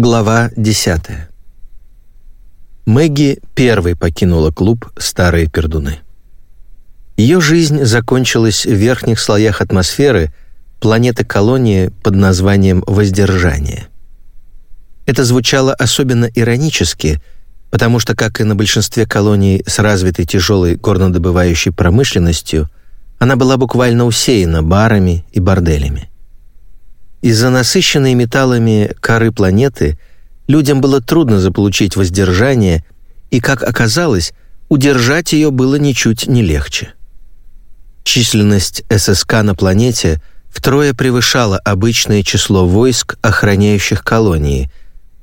Глава 10. Мэгги первой покинула клуб «Старые пердуны». Ее жизнь закончилась в верхних слоях атмосферы планеты-колонии под названием «Воздержание». Это звучало особенно иронически, потому что, как и на большинстве колоний с развитой тяжелой горнодобывающей промышленностью, она была буквально усеяна барами и борделями. Из-за насыщенной металлами коры планеты людям было трудно заполучить воздержание, и, как оказалось, удержать ее было ничуть не легче. Численность ССК на планете втрое превышала обычное число войск, охраняющих колонии,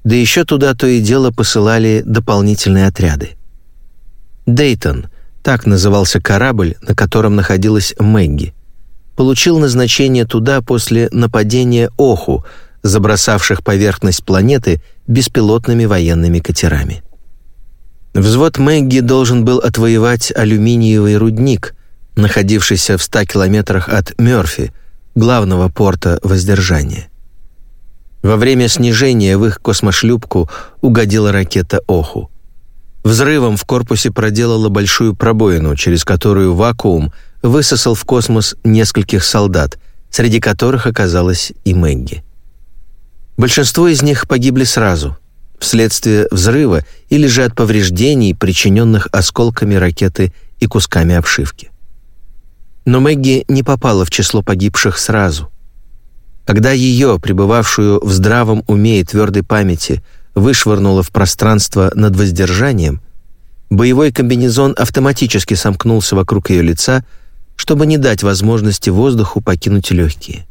да еще туда то и дело посылали дополнительные отряды. Дейтон — так назывался корабль, на котором находилась Мэгги — получил назначение туда после нападения Оху, забросавших поверхность планеты беспилотными военными катерами. Взвод Мэгги должен был отвоевать алюминиевый рудник, находившийся в 100 километрах от Мёрфи, главного порта воздержания. Во время снижения в их космошлюпку угодила ракета «Оху». Взрывом в корпусе проделала большую пробоину, через которую вакуум высосал в космос нескольких солдат, среди которых оказалась и Мэгги. Большинство из них погибли сразу, вследствие взрыва или же от повреждений, причиненных осколками ракеты и кусками обшивки. Но Мэгги не попала в число погибших сразу. Когда ее, пребывавшую в здравом уме и твердой памяти, вышвырнуло в пространство над воздержанием, боевой комбинезон автоматически сомкнулся вокруг ее лица, чтобы не дать возможности воздуху покинуть легкие.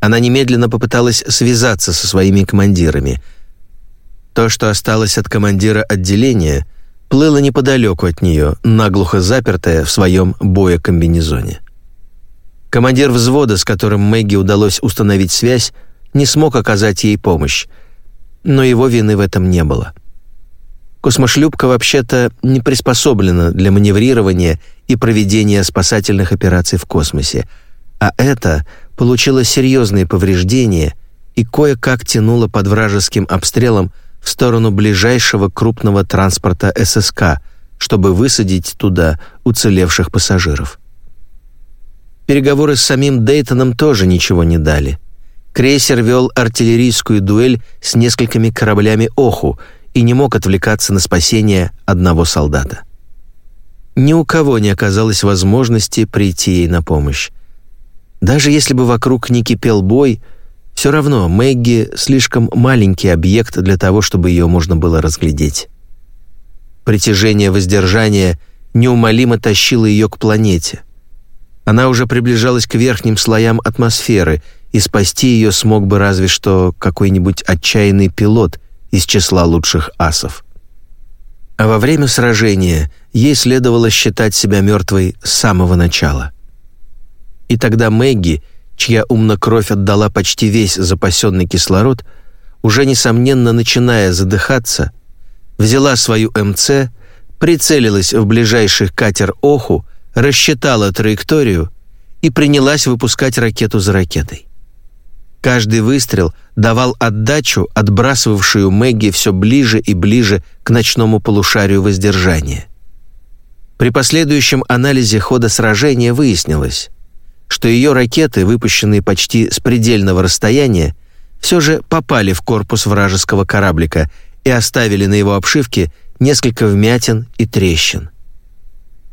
Она немедленно попыталась связаться со своими командирами. То, что осталось от командира отделения, плыло неподалеку от нее, наглухо запертая в своем боекомбинезоне. Командир взвода, с которым Мэгги удалось установить связь, не смог оказать ей помощь, но его вины в этом не было. Космошлюпка вообще-то не приспособлена для маневрирования и проведения спасательных операций в космосе, а это получило серьезные повреждения и кое-как тянуло под вражеским обстрелом в сторону ближайшего крупного транспорта ССК, чтобы высадить туда уцелевших пассажиров. Переговоры с самим Дейтоном тоже ничего не дали. Крейсер вел артиллерийскую дуэль с несколькими кораблями «Оху», и не мог отвлекаться на спасение одного солдата. Ни у кого не оказалось возможности прийти ей на помощь. Даже если бы вокруг не кипел бой, все равно Мэгги слишком маленький объект для того, чтобы ее можно было разглядеть. Притяжение воздержания неумолимо тащило ее к планете. Она уже приближалась к верхним слоям атмосферы, и спасти ее смог бы разве что какой-нибудь отчаянный пилот — из числа лучших асов. А во время сражения ей следовало считать себя мертвой с самого начала. И тогда Мэгги, чья умна кровь отдала почти весь запасенный кислород, уже, несомненно, начиная задыхаться, взяла свою МЦ, прицелилась в ближайший катер Оху, рассчитала траекторию и принялась выпускать ракету за ракетой. Каждый выстрел давал отдачу, отбрасывавшую Мэгги все ближе и ближе к ночному полушарию воздержания. При последующем анализе хода сражения выяснилось, что ее ракеты, выпущенные почти с предельного расстояния, все же попали в корпус вражеского кораблика и оставили на его обшивке несколько вмятин и трещин.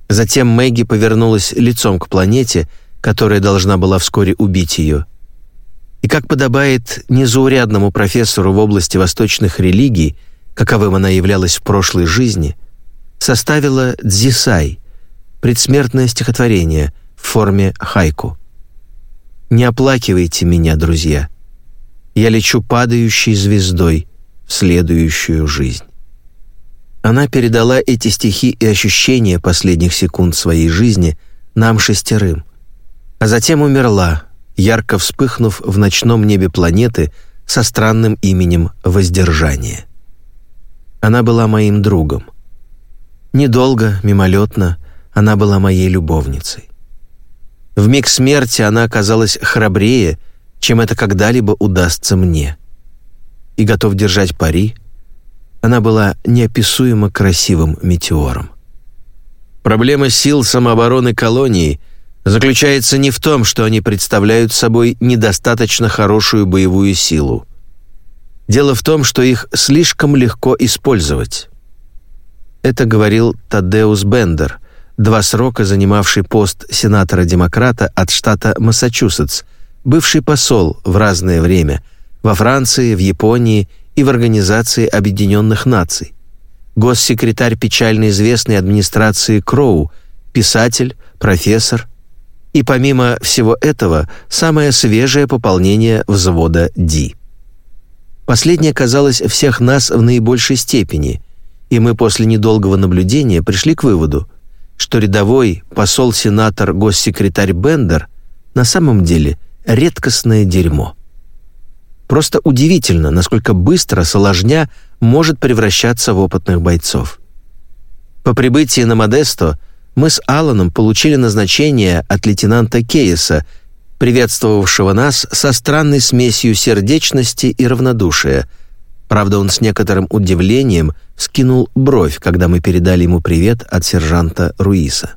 Затем Мэгги повернулась лицом к планете, которая должна была вскоре убить ее, и как подобает незаурядному профессору в области восточных религий, каковым она являлась в прошлой жизни, составила «Дзисай» — предсмертное стихотворение в форме хайку. «Не оплакивайте меня, друзья. Я лечу падающей звездой в следующую жизнь». Она передала эти стихи и ощущения последних секунд своей жизни нам шестерым, а затем умерла, ярко вспыхнув в ночном небе планеты со странным именем Воздержание. Она была моим другом. Недолго, мимолетно, она была моей любовницей. В миг смерти она оказалась храбрее, чем это когда-либо удастся мне. и готов держать пари, она была неописуемо красивым метеором. Проблема сил самообороны колонии заключается не в том, что они представляют собой недостаточно хорошую боевую силу. Дело в том, что их слишком легко использовать. Это говорил Тадеус Бендер, два срока занимавший пост сенатора-демократа от штата Массачусетс, бывший посол в разное время во Франции, в Японии и в Организации Объединенных Наций, госсекретарь печально известной администрации Кроу, писатель, профессор и, помимо всего этого, самое свежее пополнение взвода Ди. Последнее казалось всех нас в наибольшей степени, и мы после недолгого наблюдения пришли к выводу, что рядовой посол-сенатор госсекретарь Бендер на самом деле редкостное дерьмо. Просто удивительно, насколько быстро соложня может превращаться в опытных бойцов. По прибытии на Модесто мы с Алланом получили назначение от лейтенанта Кейса, приветствовавшего нас со странной смесью сердечности и равнодушия. Правда, он с некоторым удивлением скинул бровь, когда мы передали ему привет от сержанта Руиса.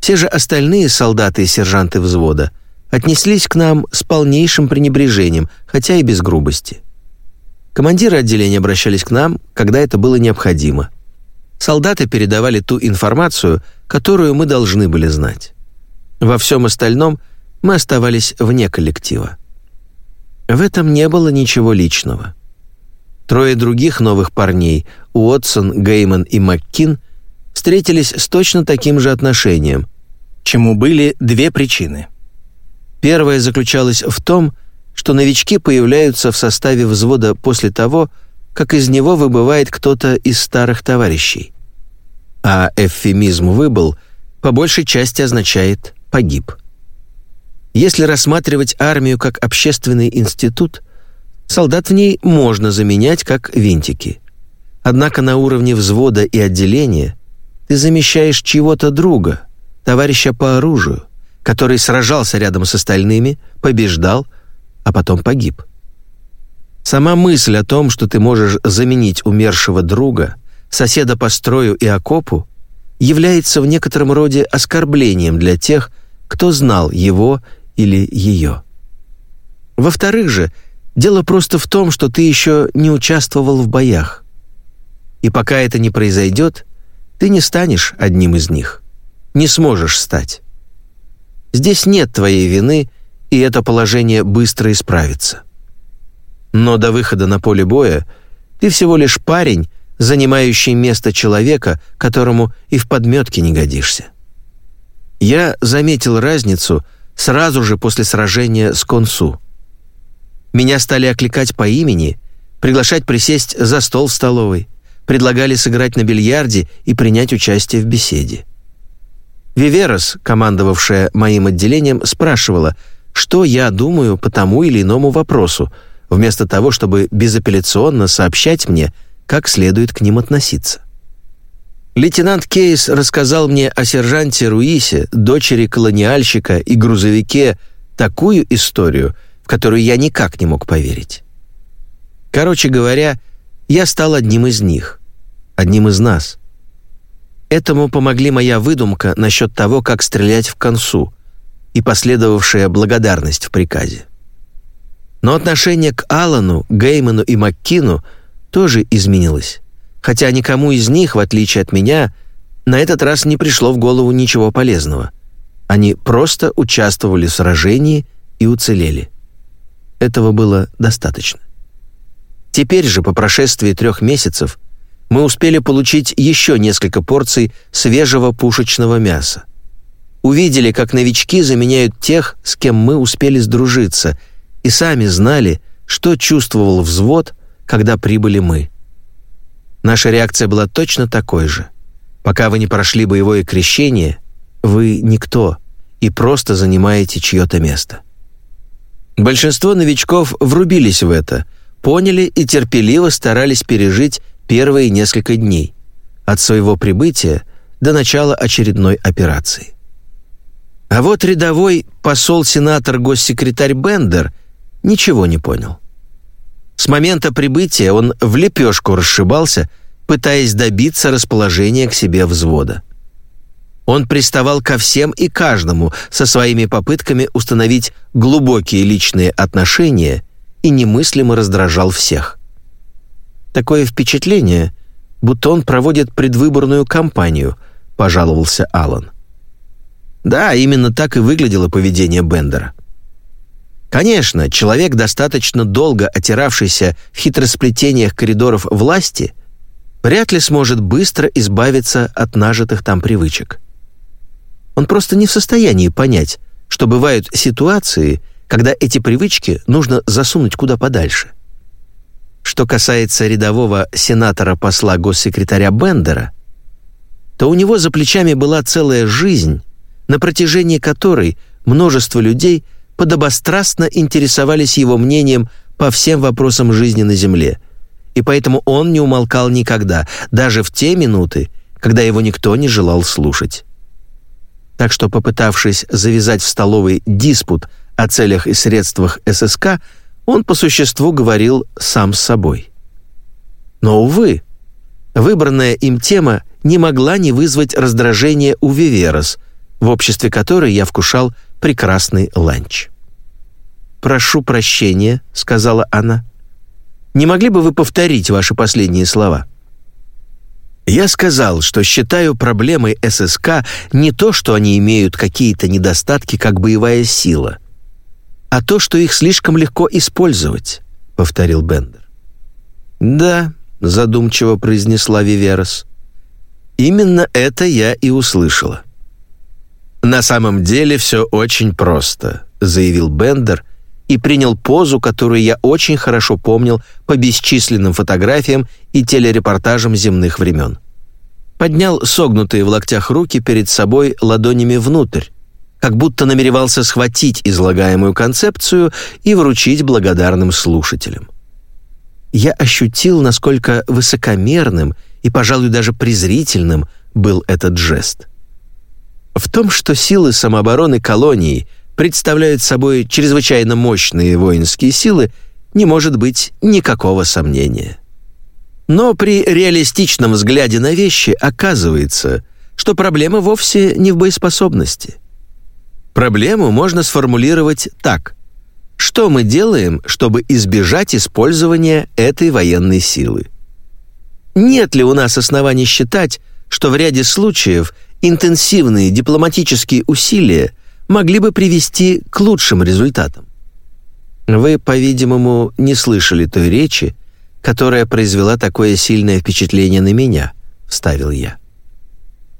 Все же остальные солдаты и сержанты взвода отнеслись к нам с полнейшим пренебрежением, хотя и без грубости. Командиры отделения обращались к нам, когда это было необходимо. Солдаты передавали ту информацию, которую мы должны были знать. Во всем остальном мы оставались вне коллектива. В этом не было ничего личного. Трое других новых парней, Уотсон, Гейман и Маккин, встретились с точно таким же отношением, чему были две причины. Первая заключалась в том, что новички появляются в составе взвода после того, как из него выбывает кто-то из старых товарищей. А эвфемизм «выбыл» по большей части означает «погиб». Если рассматривать армию как общественный институт, солдат в ней можно заменять как винтики. Однако на уровне взвода и отделения ты замещаешь чего-то друга, товарища по оружию, который сражался рядом с остальными, побеждал, а потом погиб. Сама мысль о том, что ты можешь заменить умершего друга, соседа по строю и окопу, является в некотором роде оскорблением для тех, кто знал его или ее. Во-вторых же, дело просто в том, что ты еще не участвовал в боях. И пока это не произойдет, ты не станешь одним из них. Не сможешь стать. Здесь нет твоей вины, и это положение быстро исправится. Но до выхода на поле боя ты всего лишь парень, занимающий место человека, которому и в подметке не годишься. Я заметил разницу сразу же после сражения с Консу. Меня стали окликать по имени, приглашать присесть за стол в столовой, предлагали сыграть на бильярде и принять участие в беседе. Виверос, командовавшая моим отделением, спрашивала, что я думаю по тому или иному вопросу, вместо того, чтобы безапелляционно сообщать мне, как следует к ним относиться. Лейтенант Кейс рассказал мне о сержанте Руисе, дочери колониальщика и грузовике, такую историю, в которую я никак не мог поверить. Короче говоря, я стал одним из них, одним из нас. Этому помогли моя выдумка насчет того, как стрелять в концу, и последовавшая благодарность в приказе. Но отношение к Аллану, Гейману и Маккину тоже изменилось хотя никому из них, в отличие от меня, на этот раз не пришло в голову ничего полезного. Они просто участвовали в сражении и уцелели. Этого было достаточно. Теперь же, по прошествии трех месяцев, мы успели получить еще несколько порций свежего пушечного мяса. Увидели, как новички заменяют тех, с кем мы успели сдружиться, и сами знали, что чувствовал взвод, когда прибыли мы. Наша реакция была точно такой же. Пока вы не прошли боевое крещение, вы никто и просто занимаете чье-то место. Большинство новичков врубились в это, поняли и терпеливо старались пережить первые несколько дней от своего прибытия до начала очередной операции. А вот рядовой посол-сенатор-госсекретарь Бендер ничего не понял. С момента прибытия он в лепешку расшибался, пытаясь добиться расположения к себе взвода. Он приставал ко всем и каждому со своими попытками установить глубокие личные отношения и немыслимо раздражал всех. Такое впечатление, будто он проводит предвыборную кампанию, пожаловался Алан. Да, именно так и выглядело поведение Бендера. Конечно, человек, достаточно долго отиравшийся в хитросплетениях коридоров власти, вряд ли сможет быстро избавиться от нажитых там привычек. Он просто не в состоянии понять, что бывают ситуации, когда эти привычки нужно засунуть куда подальше. Что касается рядового сенатора-посла госсекретаря Бендера, то у него за плечами была целая жизнь, на протяжении которой множество людей подобострастно интересовались его мнением по всем вопросам жизни на Земле, и поэтому он не умолкал никогда, даже в те минуты, когда его никто не желал слушать. Так что, попытавшись завязать в столовой диспут о целях и средствах ССК, он по существу говорил сам с собой. Но, увы, выбранная им тема не могла не вызвать раздражения у Виверос, в обществе которой я вкушал прекрасный ланч. «Прошу прощения», — сказала она. «Не могли бы вы повторить ваши последние слова?» Я сказал, что считаю проблемой ССК не то, что они имеют какие-то недостатки как боевая сила, а то, что их слишком легко использовать», — повторил Бендер. «Да», — задумчиво произнесла Виверас. «Именно это я и услышала». «На самом деле все очень просто», — заявил Бендер и принял позу, которую я очень хорошо помнил по бесчисленным фотографиям и телерепортажам земных времен. Поднял согнутые в локтях руки перед собой ладонями внутрь, как будто намеревался схватить излагаемую концепцию и вручить благодарным слушателям. Я ощутил, насколько высокомерным и, пожалуй, даже презрительным был этот жест. В том, что силы самообороны колонии представляют собой чрезвычайно мощные воинские силы, не может быть никакого сомнения. Но при реалистичном взгляде на вещи оказывается, что проблема вовсе не в боеспособности. Проблему можно сформулировать так. Что мы делаем, чтобы избежать использования этой военной силы? Нет ли у нас оснований считать, что в ряде случаев интенсивные дипломатические усилия могли бы привести к лучшим результатам? Вы, по-видимому, не слышали той речи, которая произвела такое сильное впечатление на меня, вставил я.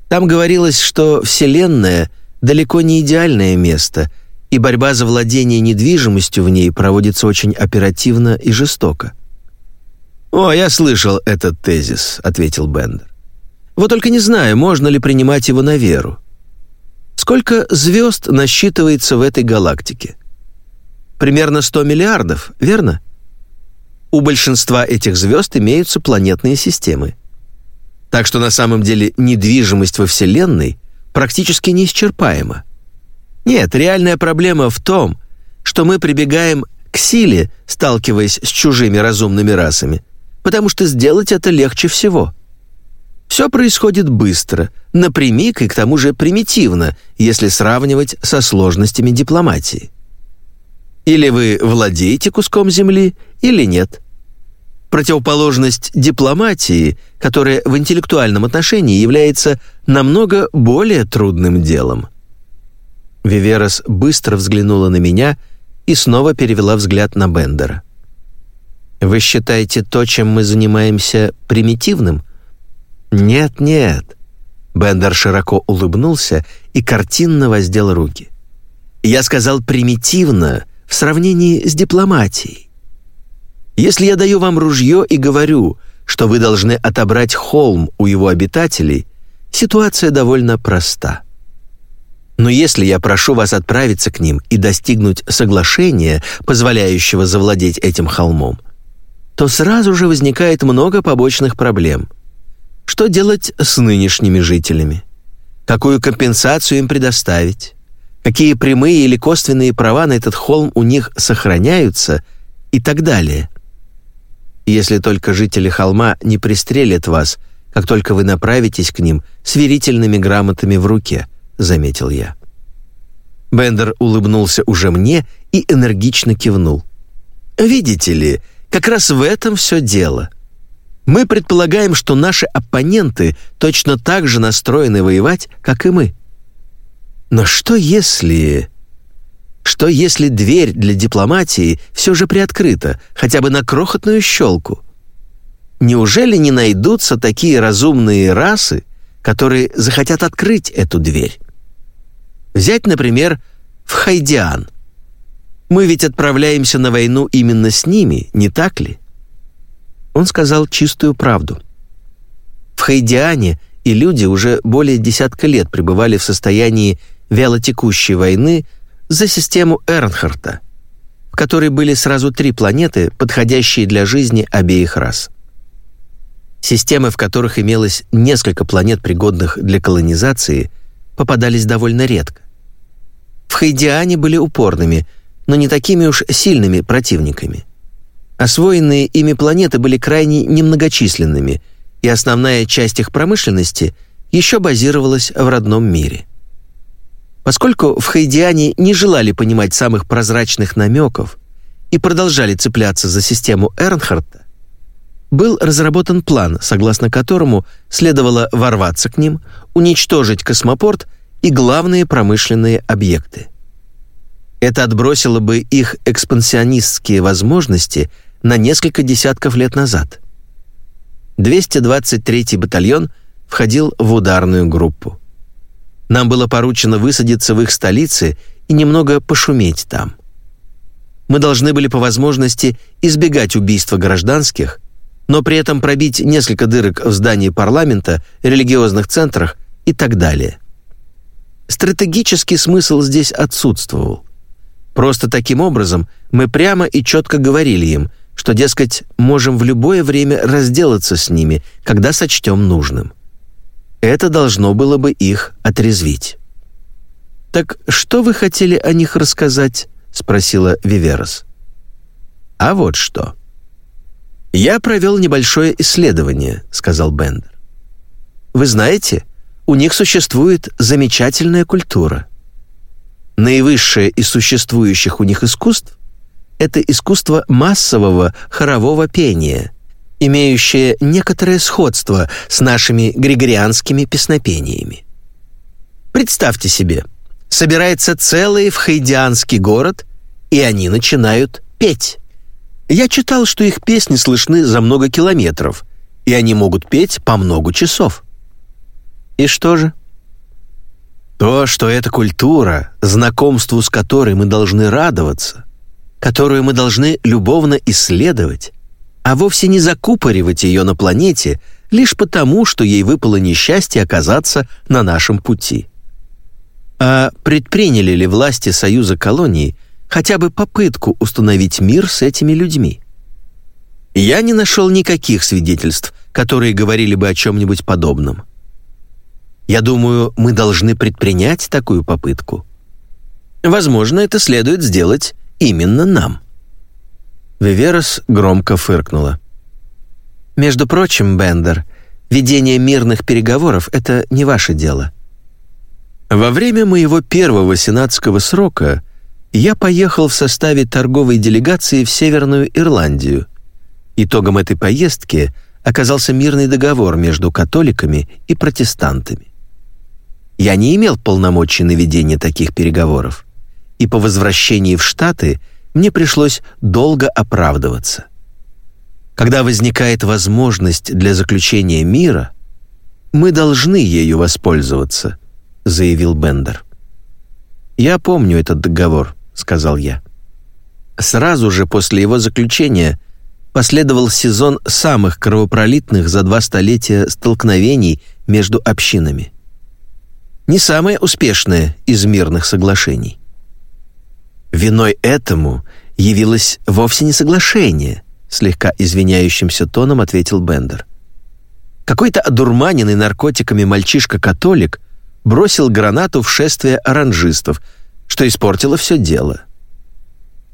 Там говорилось, что Вселенная — далеко не идеальное место, и борьба за владение недвижимостью в ней проводится очень оперативно и жестоко. «О, я слышал этот тезис», — ответил Бендер. «Вот только не знаю, можно ли принимать его на веру. Сколько звезд насчитывается в этой галактике? Примерно 100 миллиардов, верно? У большинства этих звезд имеются планетные системы. Так что на самом деле недвижимость во Вселенной практически неисчерпаема. Нет, реальная проблема в том, что мы прибегаем к силе, сталкиваясь с чужими разумными расами, потому что сделать это легче всего. Все происходит быстро, напрямик и к тому же примитивно, если сравнивать со сложностями дипломатии. Или вы владеете куском земли, или нет противоположность дипломатии, которая в интеллектуальном отношении является намного более трудным делом. Виверас быстро взглянула на меня и снова перевела взгляд на Бендера. «Вы считаете то, чем мы занимаемся, примитивным?» «Нет, нет». Бендер широко улыбнулся и картинно воздел руки. «Я сказал примитивно в сравнении с дипломатией. Если я даю вам ружье и говорю, что вы должны отобрать холм у его обитателей, ситуация довольно проста. Но если я прошу вас отправиться к ним и достигнуть соглашения, позволяющего завладеть этим холмом, то сразу же возникает много побочных проблем. Что делать с нынешними жителями? Какую компенсацию им предоставить? Какие прямые или косвенные права на этот холм у них сохраняются и так далее? если только жители холма не пристрелят вас, как только вы направитесь к ним с верительными грамотами в руке», — заметил я. Бендер улыбнулся уже мне и энергично кивнул. «Видите ли, как раз в этом все дело. Мы предполагаем, что наши оппоненты точно так же настроены воевать, как и мы. Но что если... Что если дверь для дипломатии все же приоткрыта, хотя бы на крохотную щелку? Неужели не найдутся такие разумные расы, которые захотят открыть эту дверь? Взять, например, в Хайдиан. Мы ведь отправляемся на войну именно с ними, не так ли? Он сказал чистую правду. В Хайдиане и люди уже более десятка лет пребывали в состоянии вялотекущей войны за систему Эрнхарта, в которой были сразу три планеты, подходящие для жизни обеих рас. Системы, в которых имелось несколько планет, пригодных для колонизации, попадались довольно редко. В Хайдиане были упорными, но не такими уж сильными противниками. Освоенные ими планеты были крайне немногочисленными, и основная часть их промышленности еще базировалась в родном мире. Поскольку в Хайдиане не желали понимать самых прозрачных намеков и продолжали цепляться за систему Эрнхарта, был разработан план, согласно которому следовало ворваться к ним, уничтожить космопорт и главные промышленные объекты. Это отбросило бы их экспансионистские возможности на несколько десятков лет назад. 223-й батальон входил в ударную группу. Нам было поручено высадиться в их столице и немного пошуметь там. Мы должны были по возможности избегать убийства гражданских, но при этом пробить несколько дырок в здании парламента, религиозных центрах и так далее. Стратегический смысл здесь отсутствовал. Просто таким образом мы прямо и четко говорили им, что, дескать, можем в любое время разделаться с ними, когда сочтем нужным. Это должно было бы их отрезвить. «Так что вы хотели о них рассказать?» — спросила Виверас. «А вот что». «Я провел небольшое исследование», — сказал Бендер. «Вы знаете, у них существует замечательная культура. Наивысшее из существующих у них искусств — это искусство массового хорового пения, имеющее некоторое сходство с нашими григорианскими песнопениями. Представьте себе, собирается целый вхайдианский город, и они начинают петь. Я читал, что их песни слышны за много километров, и они могут петь по много часов. И что же? То, что эта культура, знакомству с которой мы должны радоваться, которую мы должны любовно исследовать, а вовсе не закупоривать ее на планете лишь потому, что ей выпало несчастье оказаться на нашем пути. А предприняли ли власти Союза колоний хотя бы попытку установить мир с этими людьми? Я не нашел никаких свидетельств, которые говорили бы о чем-нибудь подобном. Я думаю, мы должны предпринять такую попытку. Возможно, это следует сделать именно нам». Виверас громко фыркнула. «Между прочим, Бендер, ведение мирных переговоров — это не ваше дело. Во время моего первого сенатского срока я поехал в составе торговой делегации в Северную Ирландию. Итогом этой поездки оказался мирный договор между католиками и протестантами. Я не имел полномочий на ведение таких переговоров, и по возвращении в Штаты мне пришлось долго оправдываться. Когда возникает возможность для заключения мира, мы должны ею воспользоваться, заявил Бендер. Я помню этот договор, сказал я. Сразу же после его заключения последовал сезон самых кровопролитных за два столетия столкновений между общинами не самое успешное из мирных соглашений. Виной этому явилось вовсе не соглашение, слегка извиняющимся тоном ответил Бендер. Какой-то одурманенный наркотиками мальчишка-католик бросил гранату в шествие оранжистов, что испортило все дело.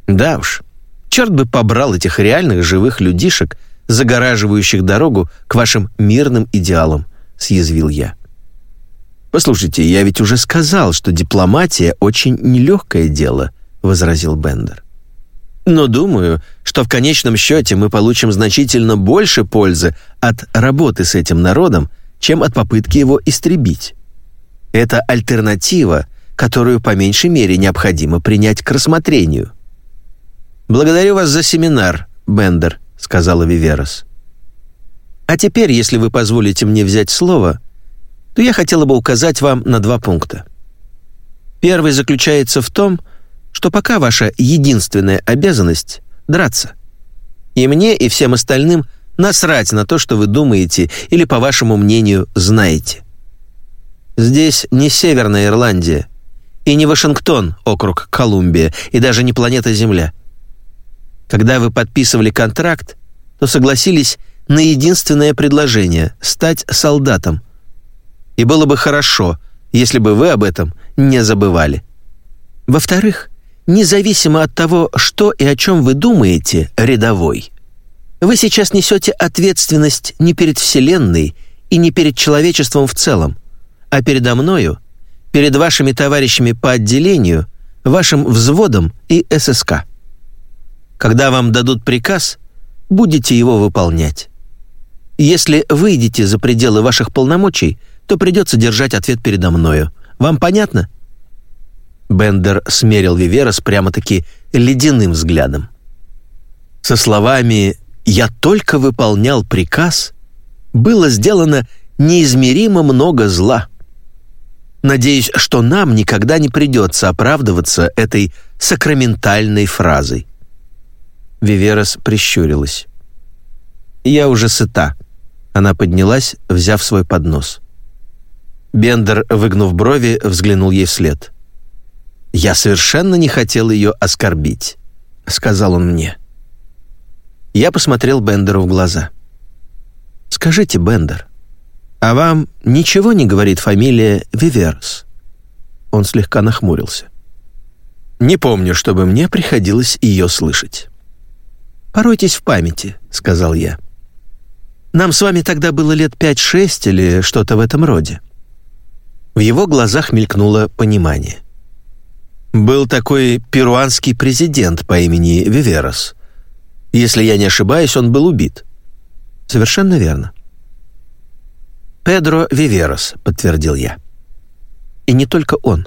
Да уж, черт бы побрал этих реальных живых людишек, загораживающих дорогу к вашим мирным идеалам», — съязвил я. «Послушайте, я ведь уже сказал, что дипломатия очень нелегкое дело», — возразил Бендер. «Но думаю, что в конечном счете мы получим значительно больше пользы от работы с этим народом, чем от попытки его истребить. Это альтернатива, которую по меньшей мере необходимо принять к рассмотрению». «Благодарю вас за семинар, Бендер», — сказала Виверас. «А теперь, если вы позволите мне взять слово, то я хотела бы указать вам на два пункта. Первый заключается в том, что пока ваша единственная обязанность — драться. И мне, и всем остальным насрать на то, что вы думаете или, по вашему мнению, знаете. Здесь не Северная Ирландия, и не Вашингтон, округ Колумбия, и даже не планета Земля. Когда вы подписывали контракт, то согласились на единственное предложение — стать солдатом, и было бы хорошо, если бы вы об этом не забывали. Во-вторых, независимо от того, что и о чем вы думаете, рядовой, вы сейчас несете ответственность не перед Вселенной и не перед человечеством в целом, а передо мною, перед вашими товарищами по отделению, вашим взводом и ССК. Когда вам дадут приказ, будете его выполнять. Если выйдете за пределы ваших полномочий, то придется держать ответ передо мною. Вам понятно?» Бендер смерил Виверас прямо-таки ледяным взглядом. Со словами «Я только выполнял приказ» было сделано неизмеримо много зла. Надеюсь, что нам никогда не придется оправдываться этой сакраментальной фразой. Виверас прищурилась. «Я уже сыта». Она поднялась, взяв свой поднос. Бендер, выгнув брови, взглянул ей вслед. «Я совершенно не хотел ее оскорбить», — сказал он мне. Я посмотрел Бендеру в глаза. «Скажите, Бендер, а вам ничего не говорит фамилия Виверс?» Он слегка нахмурился. «Не помню, чтобы мне приходилось ее слышать». «Поройтесь в памяти», — сказал я. «Нам с вами тогда было лет пять-шесть или что-то в этом роде. В его глазах мелькнуло понимание. Был такой перуанский президент по имени Виверос. Если я не ошибаюсь, он был убит. Совершенно верно. Педро Виверос, подтвердил я. И не только он.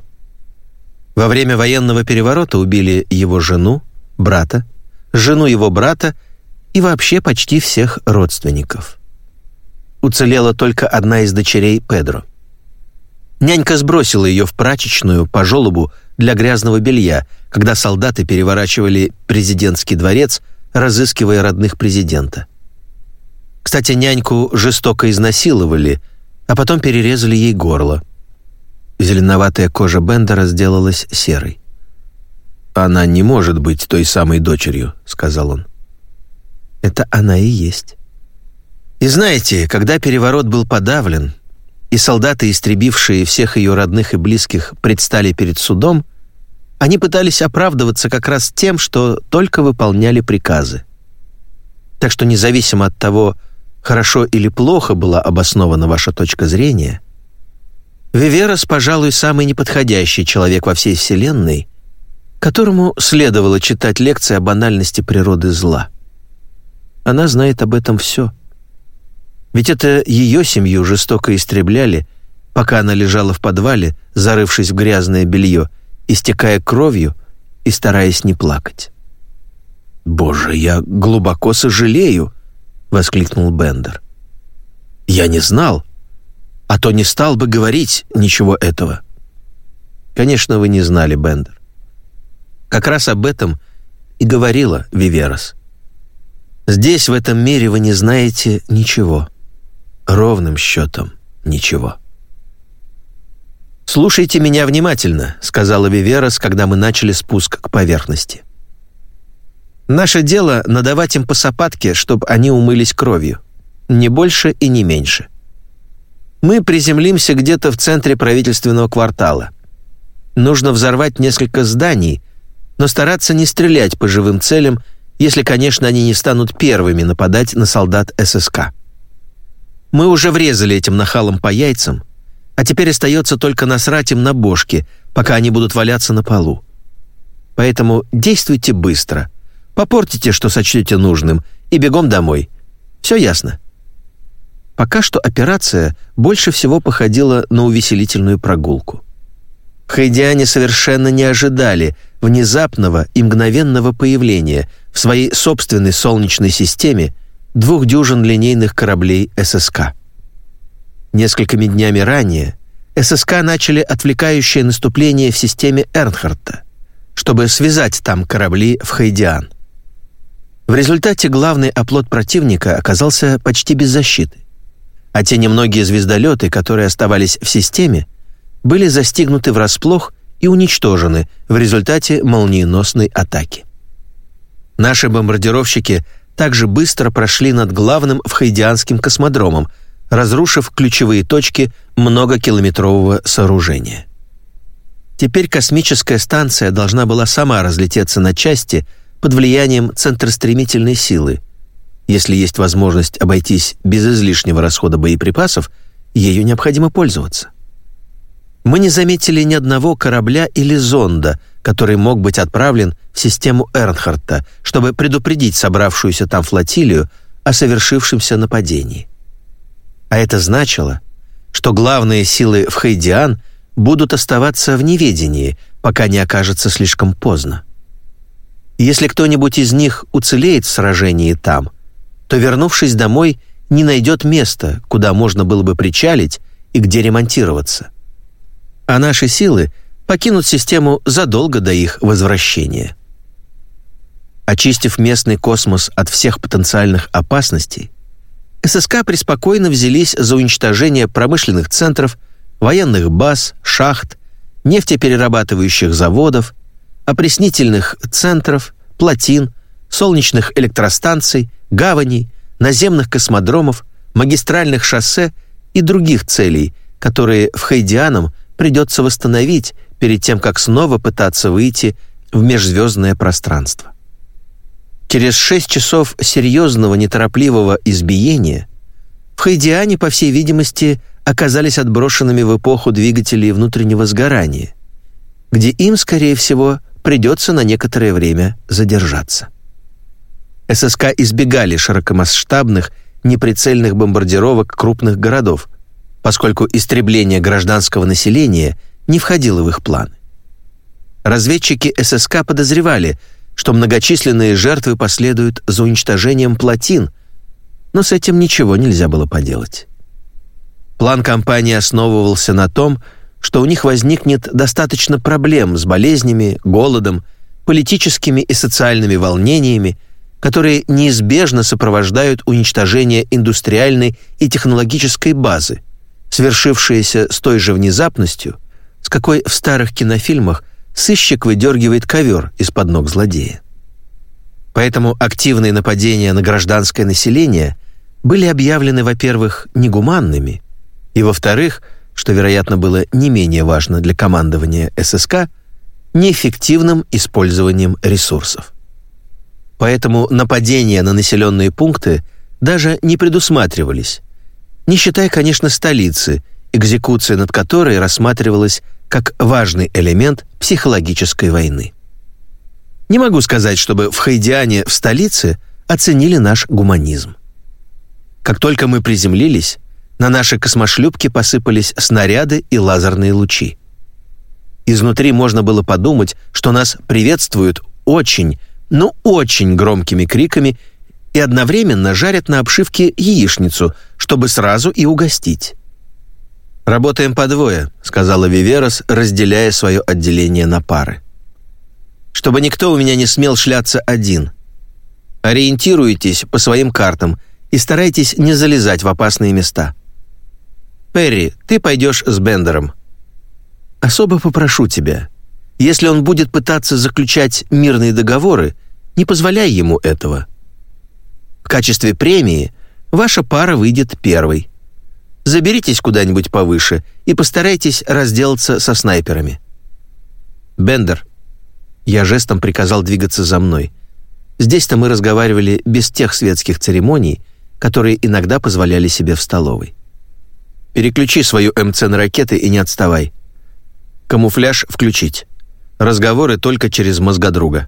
Во время военного переворота убили его жену, брата, жену его брата и вообще почти всех родственников. Уцелела только одна из дочерей Педро. Нянька сбросила ее в прачечную по желобу для грязного белья, когда солдаты переворачивали президентский дворец, разыскивая родных президента. Кстати, няньку жестоко изнасиловали, а потом перерезали ей горло. Зеленоватая кожа Бендера сделалась серой. «Она не может быть той самой дочерью», — сказал он. «Это она и есть». И знаете, когда переворот был подавлен, и солдаты, истребившие всех ее родных и близких, предстали перед судом, они пытались оправдываться как раз тем, что только выполняли приказы. Так что независимо от того, хорошо или плохо была обоснована ваша точка зрения, Виверас, пожалуй, самый неподходящий человек во всей Вселенной, которому следовало читать лекции о банальности природы зла. Она знает об этом все — ведь это ее семью жестоко истребляли, пока она лежала в подвале, зарывшись в грязное белье, истекая кровью и стараясь не плакать. «Боже, я глубоко сожалею!» — воскликнул Бендер. «Я не знал, а то не стал бы говорить ничего этого». «Конечно, вы не знали, Бендер. Как раз об этом и говорила Виверас. Здесь, в этом мире, вы не знаете ничего ровным счетом ничего. «Слушайте меня внимательно», — сказала Виверас, когда мы начали спуск к поверхности. «Наше дело — надавать им по сапатке, чтобы они умылись кровью. Не больше и не меньше. Мы приземлимся где-то в центре правительственного квартала. Нужно взорвать несколько зданий, но стараться не стрелять по живым целям если, конечно, они не станут первыми нападать на солдат ССК. Мы уже врезали этим нахалам по яйцам, а теперь остается только насрать им на бошки, пока они будут валяться на полу. Поэтому действуйте быстро. Попортите, что сочтете нужным, и бегом домой. Все ясно. Пока что операция больше всего походила на увеселительную прогулку. Хайдиане совершенно не ожидали внезапного и мгновенного появления в своей собственной Солнечной системе двух дюжин линейных кораблей ССК. Несколькими днями ранее ССК начали отвлекающее наступление в системе Эрнхарта, чтобы связать там корабли в Хайдиан. В результате главный оплот противника оказался почти без защиты, а те немногие звездолеты, которые оставались в системе, были застигнуты врасплох и уничтожены в результате молниеносной атаки. Наши бомбардировщики также быстро прошли над главным вхайдианским космодромом, разрушив ключевые точки многокилометрового сооружения. Теперь космическая станция должна была сама разлететься на части под влиянием центростремительной силы. Если есть возможность обойтись без излишнего расхода боеприпасов, ею необходимо пользоваться. Мы не заметили ни одного корабля или зонда, который мог быть отправлен в систему Эрнхарта, чтобы предупредить собравшуюся там флотилию о совершившемся нападении. А это значило, что главные силы в Хайдиан будут оставаться в неведении, пока не окажется слишком поздно. Если кто-нибудь из них уцелеет в сражении там, то, вернувшись домой, не найдет места, куда можно было бы причалить и где ремонтироваться. А наши силы покинут систему задолго до их возвращения. Очистив местный космос от всех потенциальных опасностей, ССК преспокойно взялись за уничтожение промышленных центров, военных баз, шахт, нефтеперерабатывающих заводов, опреснительных центров, плотин, солнечных электростанций, гаваней, наземных космодромов, магистральных шоссе и других целей, которые в Хайдианом придется восстановить перед тем, как снова пытаться выйти в межзвездное пространство. Через шесть часов серьезного неторопливого избиения в Хайдиане, по всей видимости, оказались отброшенными в эпоху двигателей внутреннего сгорания, где им, скорее всего, придется на некоторое время задержаться. ССК избегали широкомасштабных, неприцельных бомбардировок крупных городов, поскольку истребление гражданского населения не входило в их планы. Разведчики ССК подозревали, что многочисленные жертвы последуют за уничтожением плотин, но с этим ничего нельзя было поделать. План компании основывался на том, что у них возникнет достаточно проблем с болезнями, голодом, политическими и социальными волнениями, которые неизбежно сопровождают уничтожение индустриальной и технологической базы, свершившееся с той же внезапностью, с какой в старых кинофильмах сыщик выдергивает ковер из-под ног злодея. Поэтому активные нападения на гражданское население были объявлены, во-первых, негуманными, и, во-вторых, что, вероятно, было не менее важно для командования ССК, неэффективным использованием ресурсов. Поэтому нападения на населенные пункты даже не предусматривались, не считая, конечно, столицы, экзекуция над которой рассматривалась как важный элемент психологической войны. Не могу сказать, чтобы в Хайдиане в столице оценили наш гуманизм. Как только мы приземлились, на наши космошлюпки посыпались снаряды и лазерные лучи. Изнутри можно было подумать, что нас приветствуют очень, но очень громкими криками и одновременно жарят на обшивке яичницу, чтобы сразу и угостить. «Работаем по двое», — сказала Виверос, разделяя свое отделение на пары. «Чтобы никто у меня не смел шляться один. Ориентируйтесь по своим картам и старайтесь не залезать в опасные места. Перри, ты пойдешь с Бендером. Особо попрошу тебя, если он будет пытаться заключать мирные договоры, не позволяй ему этого. Качестве премии ваша пара выйдет первой. Заберитесь куда-нибудь повыше и постарайтесь разделаться со снайперами. Бендер. Я жестом приказал двигаться за мной. Здесь-то мы разговаривали без тех светских церемоний, которые иногда позволяли себе в столовой. Переключи свою МЦ на ракеты и не отставай. Камуфляж включить. Разговоры только через мозгодруга.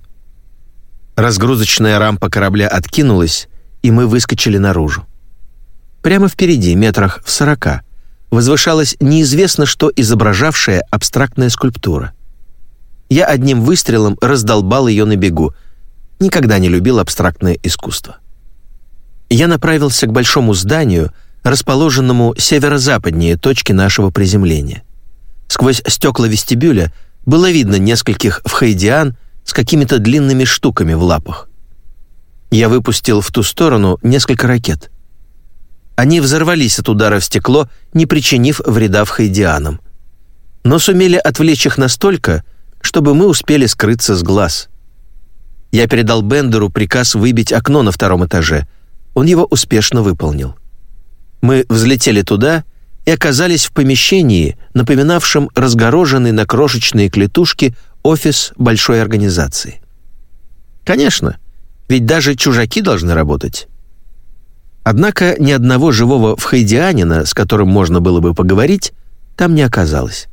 Разгрузочная рампа корабля откинулась, и мы выскочили наружу. Прямо впереди, метрах в сорока, возвышалась неизвестно что изображавшая абстрактная скульптура. Я одним выстрелом раздолбал ее на бегу. Никогда не любил абстрактное искусство. Я направился к большому зданию, расположенному северо-западнее точки нашего приземления. Сквозь стекла вестибюля было видно нескольких вхайдиан с какими-то длинными штуками в лапах. Я выпустил в ту сторону несколько ракет. Они взорвались от удара в стекло, не причинив вреда вхайдианам. Но сумели отвлечь их настолько, чтобы мы успели скрыться с глаз. Я передал Бендеру приказ выбить окно на втором этаже. Он его успешно выполнил. Мы взлетели туда и оказались в помещении, напоминавшем разгороженный на крошечные клетушки офис большой организации. Конечно, ведь даже чужаки должны работать. Однако ни одного живого вхайдианина, с которым можно было бы поговорить, там не оказалось.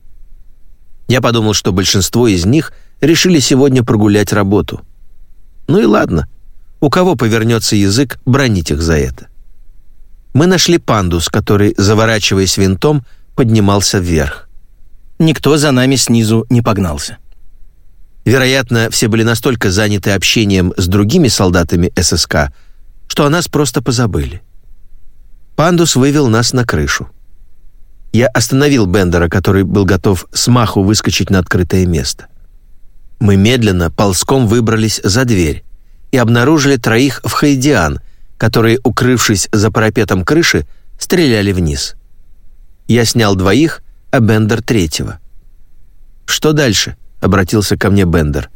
Я подумал, что большинство из них решили сегодня прогулять работу. Ну и ладно. У кого повернется язык бронить их за это? Мы нашли пандус, который, заворачиваясь винтом, поднимался вверх. Никто за нами снизу не погнался. Вероятно, все были настолько заняты общением с другими солдатами ССК, что о нас просто позабыли. Пандус вывел нас на крышу. Я остановил Бендера, который был готов с маху выскочить на открытое место. Мы медленно ползком выбрались за дверь и обнаружили троих в Хайдиан, которые, укрывшись за парапетом крыши, стреляли вниз. Я снял двоих, а Бендер третьего. «Что дальше?» — обратился ко мне Бендер.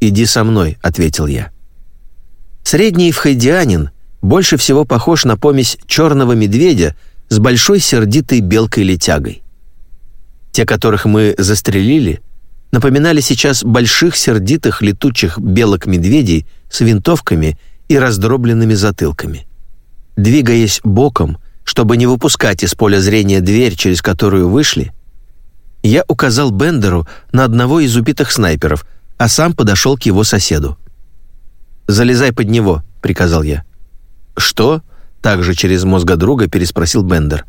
«Иди со мной», — ответил я. Средний вхайдианин больше всего похож на помесь черного медведя с большой сердитой белкой-летягой. Те, которых мы застрелили, напоминали сейчас больших сердитых летучих белок-медведей с винтовками и раздробленными затылками. Двигаясь боком, чтобы не выпускать из поля зрения дверь, через которую вышли, я указал Бендеру на одного из убитых снайперов, а сам подошел к его соседу. «Залезай под него», — приказал я. «Что?» — также через мозгодруга переспросил Бендер.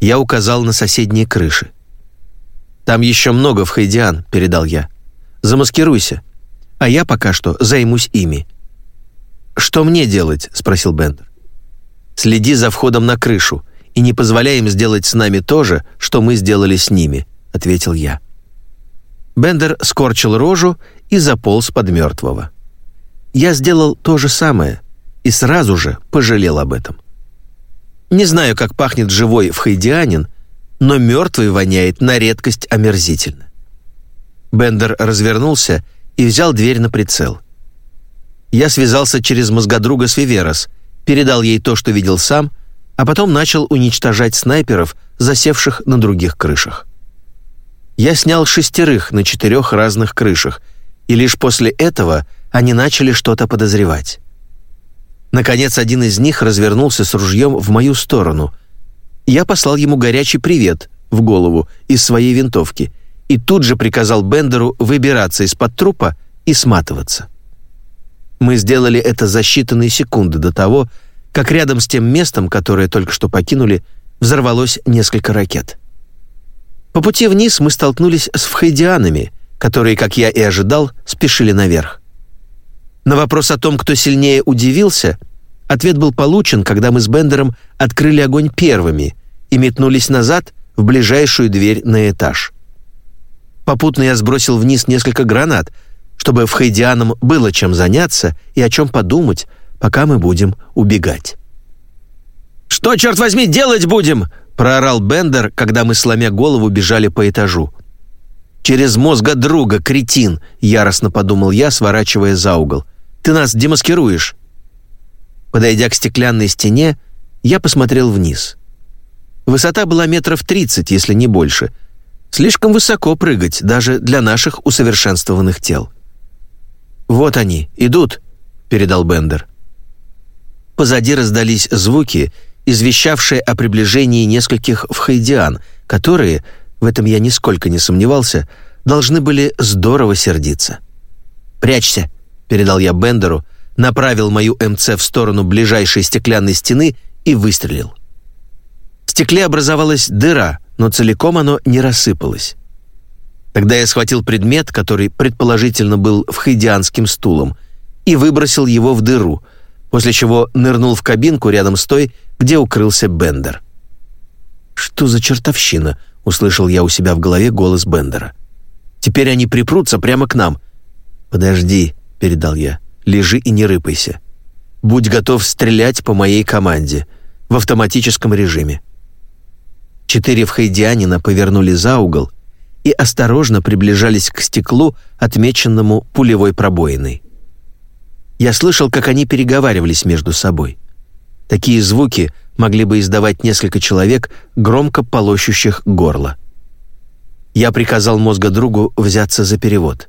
Я указал на соседние крыши. «Там еще много в Хайдиан», — передал я. «Замаскируйся, а я пока что займусь ими». «Что мне делать?» — спросил Бендер. «Следи за входом на крышу и не позволяй им сделать с нами то же, что мы сделали с ними», — ответил я. Бендер скорчил рожу и заполз под мертвого. Я сделал то же самое и сразу же пожалел об этом. Не знаю, как пахнет живой вхайдианин, но мертвый воняет на редкость омерзительно. Бендер развернулся и взял дверь на прицел. Я связался через мозгодруга с Виверос, передал ей то, что видел сам, а потом начал уничтожать снайперов, засевших на других крышах. Я снял шестерых на четырех разных крышах, и лишь после этого они начали что-то подозревать. Наконец, один из них развернулся с ружьем в мою сторону. Я послал ему горячий привет в голову из своей винтовки и тут же приказал Бендеру выбираться из-под трупа и сматываться. Мы сделали это за считанные секунды до того, как рядом с тем местом, которое только что покинули, взорвалось несколько ракет. По пути вниз мы столкнулись с вхайдианами, которые, как я и ожидал, спешили наверх. На вопрос о том, кто сильнее удивился, ответ был получен, когда мы с Бендером открыли огонь первыми и метнулись назад в ближайшую дверь на этаж. Попутно я сбросил вниз несколько гранат, чтобы вхайдианам было чем заняться и о чем подумать, пока мы будем убегать. «Что, черт возьми, делать будем?» — проорал Бендер, когда мы, сломя голову, бежали по этажу. «Через мозга друга, кретин!» — яростно подумал я, сворачивая за угол. «Ты нас демаскируешь!» Подойдя к стеклянной стене, я посмотрел вниз. Высота была метров тридцать, если не больше. Слишком высоко прыгать, даже для наших усовершенствованных тел. «Вот они, идут!» передал Бендер. Позади раздались звуки, извещавшие о приближении нескольких вхайдиан, которые, в этом я нисколько не сомневался, должны были здорово сердиться. «Прячься», — передал я Бендеру, направил мою МЦ в сторону ближайшей стеклянной стены и выстрелил. В стекле образовалась дыра, но целиком оно не рассыпалось. Тогда я схватил предмет, который предположительно был вхайдианским стулом, и выбросил его в дыру, после чего нырнул в кабинку рядом с той, где укрылся Бендер. «Что за чертовщина?» — услышал я у себя в голове голос Бендера. «Теперь они припрутся прямо к нам». «Подожди», — передал я, — «лежи и не рыпайся. Будь готов стрелять по моей команде в автоматическом режиме». Четыре вхайдианина повернули за угол и осторожно приближались к стеклу, отмеченному пулевой пробоиной. Я слышал, как они переговаривались между собой. Такие звуки могли бы издавать несколько человек, громко полощущих горло. Я приказал мозга другу взяться за перевод.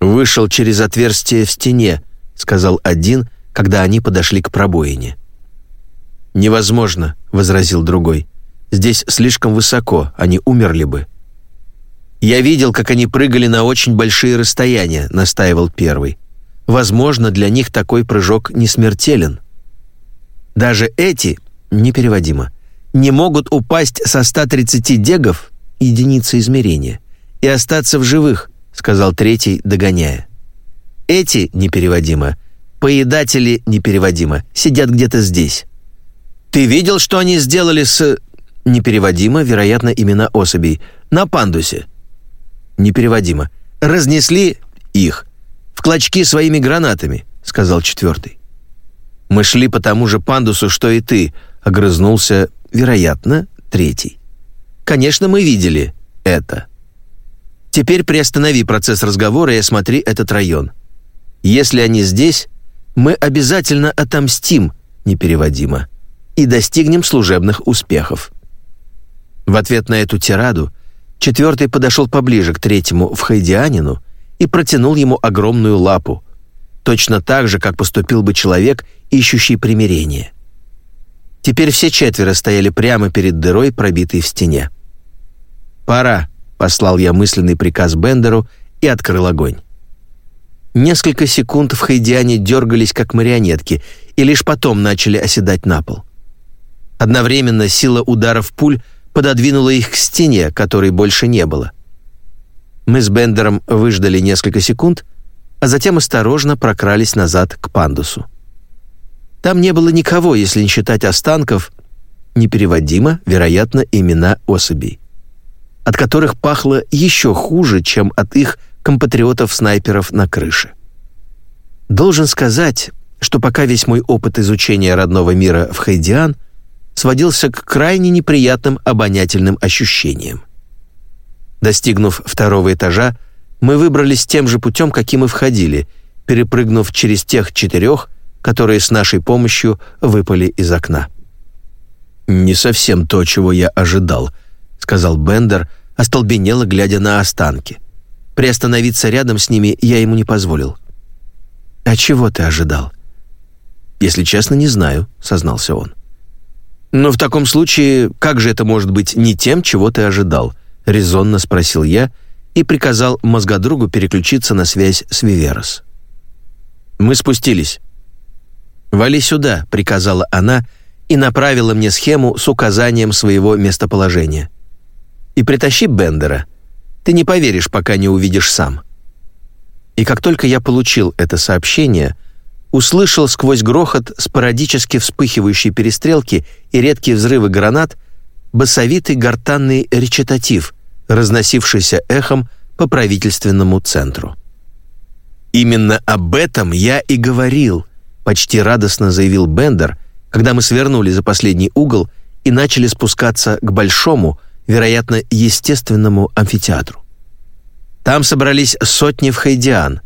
«Вышел через отверстие в стене», — сказал один, когда они подошли к пробоине. «Невозможно», — возразил другой. «Здесь слишком высоко, они умерли бы». «Я видел, как они прыгали на очень большие расстояния», — настаивал первый. «Возможно, для них такой прыжок не смертелен». Даже эти, непереводимо, не могут упасть со 130 дегов, единицы измерения, и остаться в живых, сказал третий, догоняя. Эти, непереводимо, поедатели, непереводимо, сидят где-то здесь. Ты видел, что они сделали с... Непереводимо, вероятно, имена особей. На пандусе. Непереводимо. Разнесли их клочки своими гранатами, сказал четвертый. Мы шли по тому же пандусу, что и ты», — огрызнулся, вероятно, третий. «Конечно, мы видели это. Теперь приостанови процесс разговора и осмотри этот район. Если они здесь, мы обязательно отомстим, непереводимо, и достигнем служебных успехов». В ответ на эту тираду четвертый подошел поближе к третьему в Хайдианину и протянул ему огромную лапу, точно так же, как поступил бы человек, ищущий примирение. Теперь все четверо стояли прямо перед дырой, пробитой в стене. «Пора», — послал я мысленный приказ Бендеру и открыл огонь. Несколько секунд в Хайдиане дергались, как марионетки, и лишь потом начали оседать на пол. Одновременно сила ударов пуль пододвинула их к стене, которой больше не было. Мы с Бендером выждали несколько секунд, а затем осторожно прокрались назад к пандусу. Там не было никого, если не считать останков, непереводимо, вероятно, имена особей, от которых пахло еще хуже, чем от их компатриотов-снайперов на крыше. Должен сказать, что пока весь мой опыт изучения родного мира в Хайдиан сводился к крайне неприятным обонятельным ощущениям. Достигнув второго этажа, мы выбрались тем же путем, каким и входили, перепрыгнув через тех четырех, которые с нашей помощью выпали из окна. «Не совсем то, чего я ожидал», — сказал Бендер, остолбенело глядя на останки. Приостановиться рядом с ними я ему не позволил. «А чего ты ожидал?» «Если честно, не знаю», — сознался он. «Но в таком случае, как же это может быть не тем, чего ты ожидал?» — резонно спросил я и приказал мозгодругу переключиться на связь с Виверос. Мы спустились. «Вали сюда», — приказала она и направила мне схему с указанием своего местоположения. «И притащи Бендера. Ты не поверишь, пока не увидишь сам». И как только я получил это сообщение, услышал сквозь грохот спорадически вспыхивающие перестрелки и редкие взрывы гранат басовитый гортанный речитатив, разносившийся эхом по правительственному центру. Именно об этом я и говорил — почти радостно заявил Бендер, когда мы свернули за последний угол и начали спускаться к большому, вероятно, естественному амфитеатру. Там собрались сотни вхайдиан.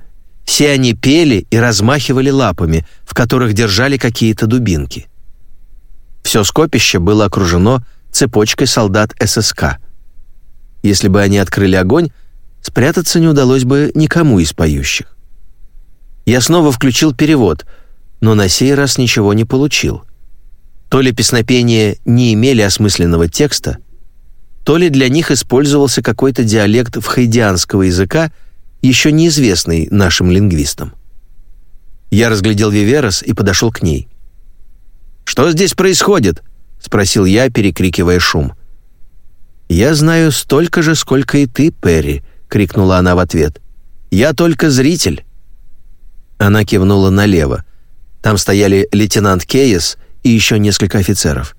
Все они пели и размахивали лапами, в которых держали какие-то дубинки. Все скопище было окружено цепочкой солдат ССК. Если бы они открыли огонь, спрятаться не удалось бы никому из поющих. Я снова включил перевод, но на сей раз ничего не получил. То ли песнопения не имели осмысленного текста, то ли для них использовался какой-то диалект вхайдианского языка, еще неизвестный нашим лингвистам. Я разглядел Виверас и подошел к ней. «Что здесь происходит?» — спросил я, перекрикивая шум. «Я знаю столько же, сколько и ты, Перри», — крикнула она в ответ. «Я только зритель». Она кивнула налево. Там стояли лейтенант Кейс и еще несколько офицеров.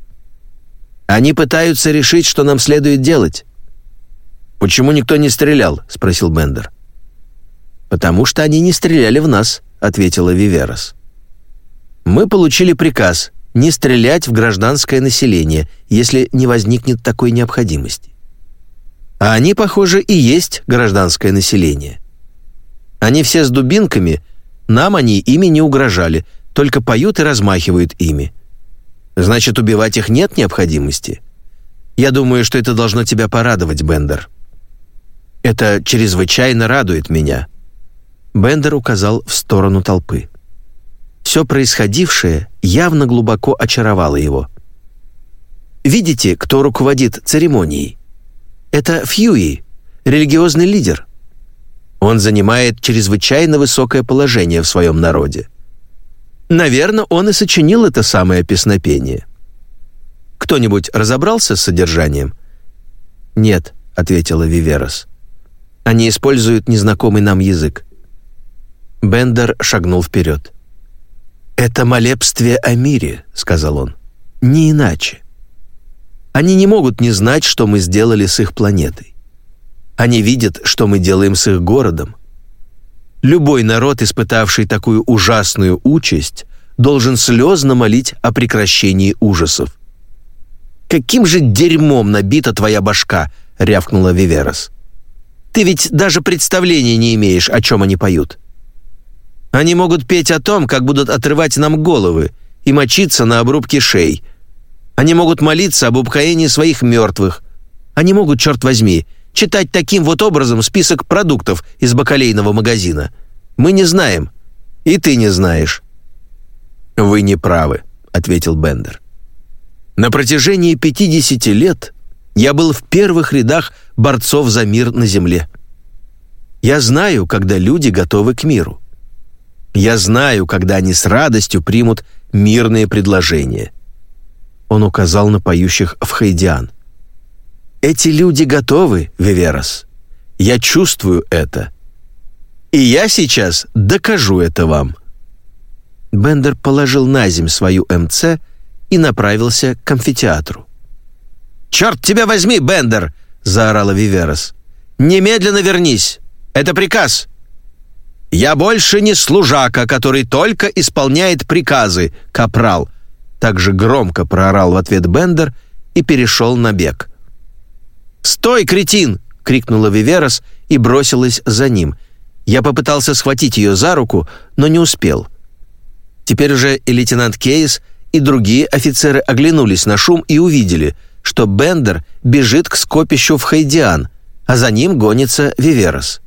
«Они пытаются решить, что нам следует делать». «Почему никто не стрелял?» — спросил Бендер. «Потому что они не стреляли в нас», — ответила Виверас. «Мы получили приказ не стрелять в гражданское население, если не возникнет такой необходимости. А они, похоже, и есть гражданское население. Они все с дубинками, нам они ими не угрожали, только поют и размахивают ими. Значит, убивать их нет необходимости. Я думаю, что это должно тебя порадовать, Бендер. Это чрезвычайно радует меня. Бендер указал в сторону толпы. Все происходившее явно глубоко очаровало его. Видите, кто руководит церемонией? Это Фьюи, религиозный лидер. Он занимает чрезвычайно высокое положение в своем народе. Наверное, он и сочинил это самое песнопение. Кто-нибудь разобрался с содержанием? Нет, ответила Виверас. Они используют незнакомый нам язык. Бендер шагнул вперед. «Это молебствие о мире», — сказал он. «Не иначе. Они не могут не знать, что мы сделали с их планетой. Они видят, что мы делаем с их городом. Любой народ, испытавший такую ужасную участь, должен слезно молить о прекращении ужасов. «Каким же дерьмом набита твоя башка!» — рявкнула Виверас. «Ты ведь даже представления не имеешь, о чем они поют. Они могут петь о том, как будут отрывать нам головы и мочиться на обрубке шей. Они могут молиться об упокоении своих мертвых. Они могут, черт возьми, читать таким вот образом список продуктов из бакалейного магазина. Мы не знаем. И ты не знаешь». «Вы не правы», — ответил Бендер. «На протяжении 50 лет я был в первых рядах борцов за мир на Земле. Я знаю, когда люди готовы к миру. Я знаю, когда они с радостью примут мирные предложения». Он указал на поющих в Хайдиан. «Эти люди готовы, Виверас. Я чувствую это. И я сейчас докажу это вам». Бендер положил на земь свою МЦ и направился к амфитеатру. «Черт тебя возьми, Бендер!» — заорала Виверас. «Немедленно вернись! Это приказ!» «Я больше не служака, который только исполняет приказы, капрал!» Также громко проорал в ответ Бендер и перешел на бег. «Стой, кретин!» — крикнула Виверас и бросилась за ним. Я попытался схватить ее за руку, но не успел. Теперь уже и лейтенант Кейс, и другие офицеры оглянулись на шум и увидели, что Бендер бежит к скопищу в Хайдиан, а за ним гонится Виверас.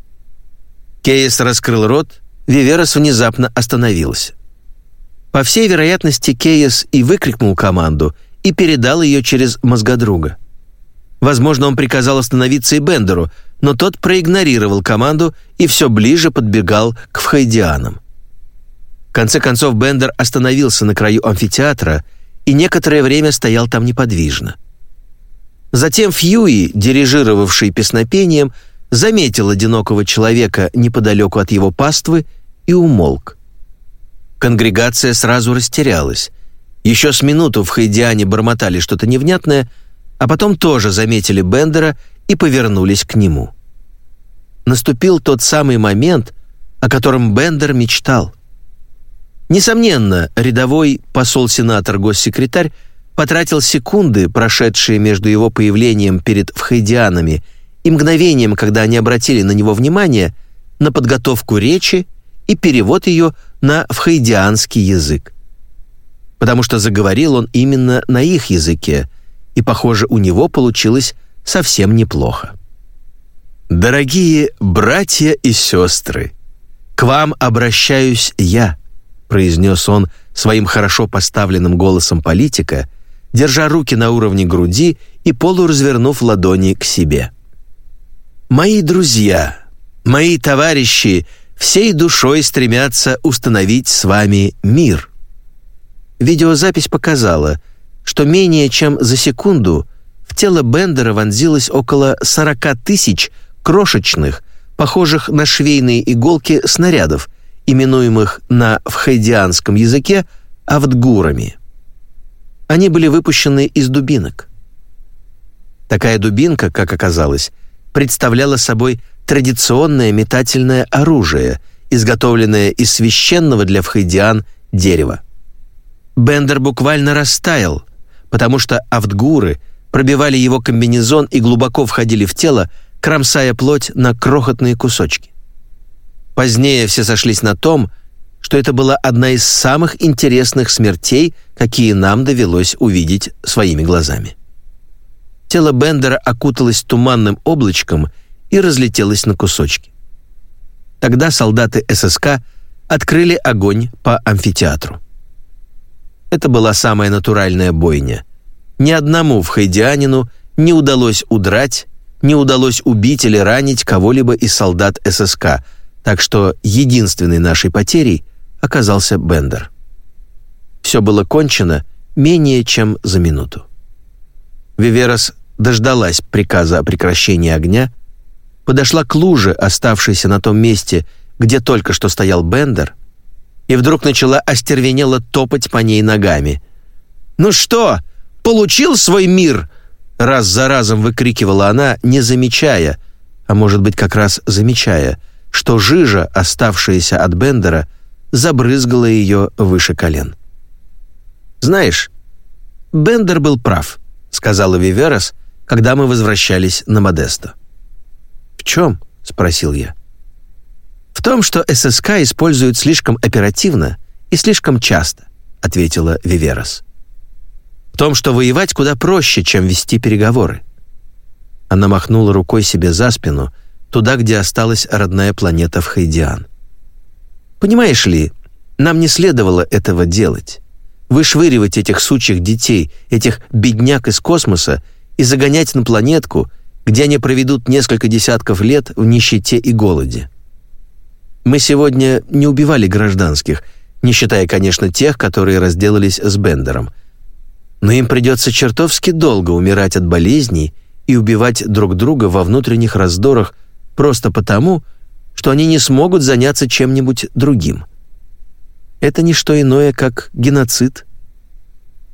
Кейс раскрыл рот, Виверас внезапно остановился. По всей вероятности, Кейс и выкрикнул команду и передал ее через мозгодруга. Возможно, он приказал остановиться и Бендеру, но тот проигнорировал команду и все ближе подбегал к вхайдианам. В конце концов, Бендер остановился на краю амфитеатра и некоторое время стоял там неподвижно. Затем Фьюи, дирижировавший песнопением, заметил одинокого человека неподалеку от его паствы и умолк. Конгрегация сразу растерялась. Еще с минуту в Хайдиане бормотали что-то невнятное, а потом тоже заметили Бендера и повернулись к нему. Наступил тот самый момент, о котором Бендер мечтал. Несомненно, рядовой посол-сенатор-госсекретарь потратил секунды, прошедшие между его появлением перед вхайдианами и мгновением, когда они обратили на него внимание, на подготовку речи и перевод ее на вхайдианский язык. Потому что заговорил он именно на их языке, и, похоже, у него получилось совсем неплохо. «Дорогие братья и сестры, «К вам обращаюсь я», — произнес он своим хорошо поставленным голосом политика, держа руки на уровне груди и полуразвернув ладони к себе. «Мои друзья, мои товарищи всей душой стремятся установить с вами мир». Видеозапись показала, что менее чем за секунду в тело Бендера вонзилось около 40 тысяч крошечных, похожих на швейные иголки снарядов, именуемых на вхайдианском языке авдгурами. Они были выпущены из дубинок. Такая дубинка, как оказалось, представляла собой традиционное метательное оружие, изготовленное из священного для вхайдиан дерева. Бендер буквально растаял, потому что авдгуры пробивали его комбинезон и глубоко входили в тело, кромсая плоть на крохотные кусочки. Позднее все сошлись на том, что это была одна из самых интересных смертей, какие нам довелось увидеть своими глазами. Тело Бендера окуталось туманным облачком и разлетелось на кусочки. Тогда солдаты ССК открыли огонь по амфитеатру. Это была самая натуральная бойня. Ни одному в Хайдианину не удалось удрать, не удалось убить или ранить кого-либо из солдат ССК, так что единственной нашей потерей оказался Бендер. Все было кончено менее чем за минуту. Виверас дождалась приказа о прекращении огня, подошла к луже, оставшейся на том месте, где только что стоял Бендер, и вдруг начала остервенело топать по ней ногами. «Ну что, получил свой мир?» Раз за разом выкрикивала она, не замечая, а может быть как раз замечая, что жижа, оставшаяся от Бендера, забрызгала ее выше колен. «Знаешь, Бендер был прав», — сказала Виверас, когда мы возвращались на Модесто. «В чем?» — спросил я. «В том, что ССК используют слишком оперативно и слишком часто», — ответила Виверас. «В том, что воевать куда проще, чем вести переговоры». Она махнула рукой себе за спину, туда, где осталась родная планета в Хайдиан. «Понимаешь ли, нам не следовало этого делать. Вышвыривать этих сучьих детей, этих бедняк из космоса и загонять на планетку, где они проведут несколько десятков лет в нищете и голоде. Мы сегодня не убивали гражданских, не считая, конечно, тех, которые разделались с Бендером. Но им придется чертовски долго умирать от болезней и убивать друг друга во внутренних раздорах просто потому, что они не смогут заняться чем-нибудь другим. Это не что иное, как геноцид.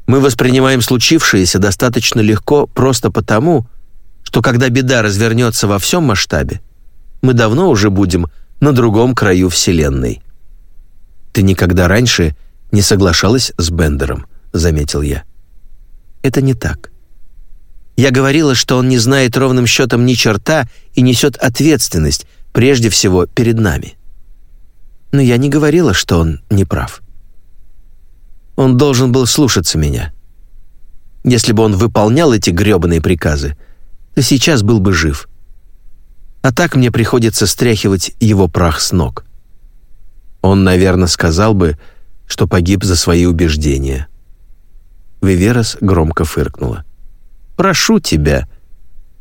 Мы воспринимаем случившееся достаточно легко просто потому, что когда беда развернется во всем масштабе, мы давно уже будем на другом краю Вселенной. «Ты никогда раньше не соглашалась с Бендером», — заметил я. «Это не так. Я говорила, что он не знает ровным счетом ни черта и несет ответственность, прежде всего, перед нами. Но я не говорила, что он не прав. Он должен был слушаться меня. Если бы он выполнял эти грёбаные приказы, то сейчас был бы жив а так мне приходится стряхивать его прах с ног. Он, наверное, сказал бы, что погиб за свои убеждения. Виверас громко фыркнула. «Прошу тебя.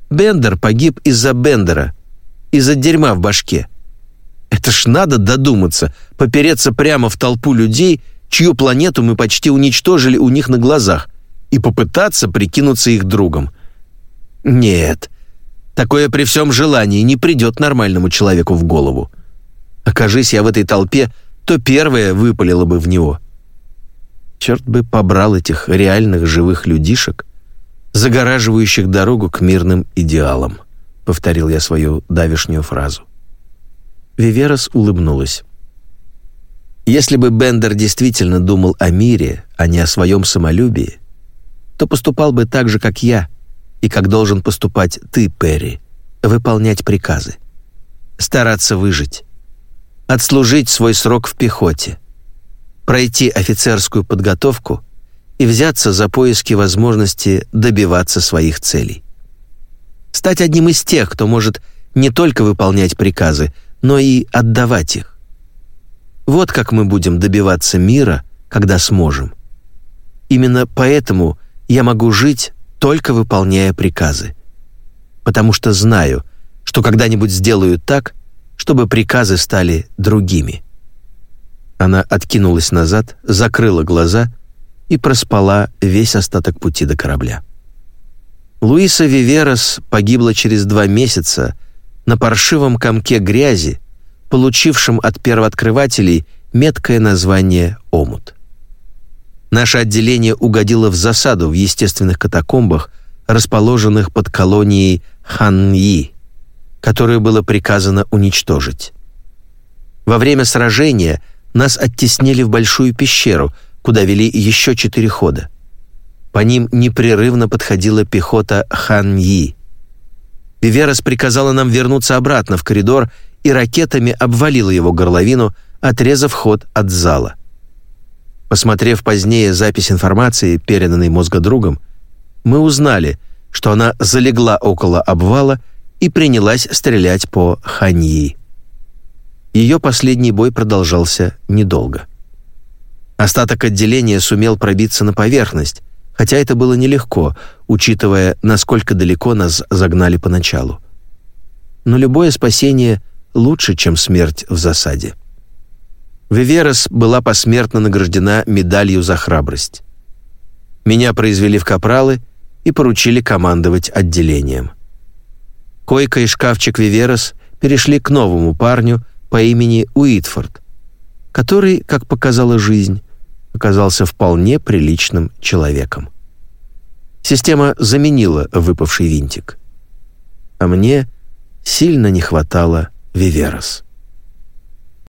Бендер погиб из-за Бендера, из-за дерьма в башке. Это ж надо додуматься, попереться прямо в толпу людей, чью планету мы почти уничтожили у них на глазах, и попытаться прикинуться их другом. Нет, Такое при всем желании не придет нормальному человеку в голову. Окажись я в этой толпе, то первое выпалило бы в него. Черт бы побрал этих реальных живых людишек, загораживающих дорогу к мирным идеалам, повторил я свою давишнюю фразу. Виверас улыбнулась. Если бы Бендер действительно думал о мире, а не о своем самолюбии, то поступал бы так же, как я — и как должен поступать ты, Перри, выполнять приказы, стараться выжить, отслужить свой срок в пехоте, пройти офицерскую подготовку и взяться за поиски возможности добиваться своих целей. Стать одним из тех, кто может не только выполнять приказы, но и отдавать их. Вот как мы будем добиваться мира, когда сможем. Именно поэтому я могу жить, только выполняя приказы. Потому что знаю, что когда-нибудь сделаю так, чтобы приказы стали другими. Она откинулась назад, закрыла глаза и проспала весь остаток пути до корабля. Луиса Виверас погибла через два месяца на паршивом комке грязи, получившем от первооткрывателей меткое название «Омут». Наше отделение угодило в засаду в естественных катакомбах, расположенных под колонией Ханьи, которую было приказано уничтожить. Во время сражения нас оттеснили в большую пещеру, куда вели еще четыре хода. По ним непрерывно подходила пехота Ханьи. Виверас приказала нам вернуться обратно в коридор и ракетами обвалила его горловину, отрезав ход от зала. Посмотрев позднее запись информации, переданной мозгодругом, мы узнали, что она залегла около обвала и принялась стрелять по Ханьи. Ее последний бой продолжался недолго. Остаток отделения сумел пробиться на поверхность, хотя это было нелегко, учитывая, насколько далеко нас загнали поначалу. Но любое спасение лучше, чем смерть в засаде. Виверас была посмертно награждена медалью за храбрость. Меня произвели в капралы и поручили командовать отделением. Койка и шкафчик Виверас перешли к новому парню по имени Уитфорд, который, как показала жизнь, оказался вполне приличным человеком. Система заменила выпавший винтик. А мне сильно не хватало Виверас.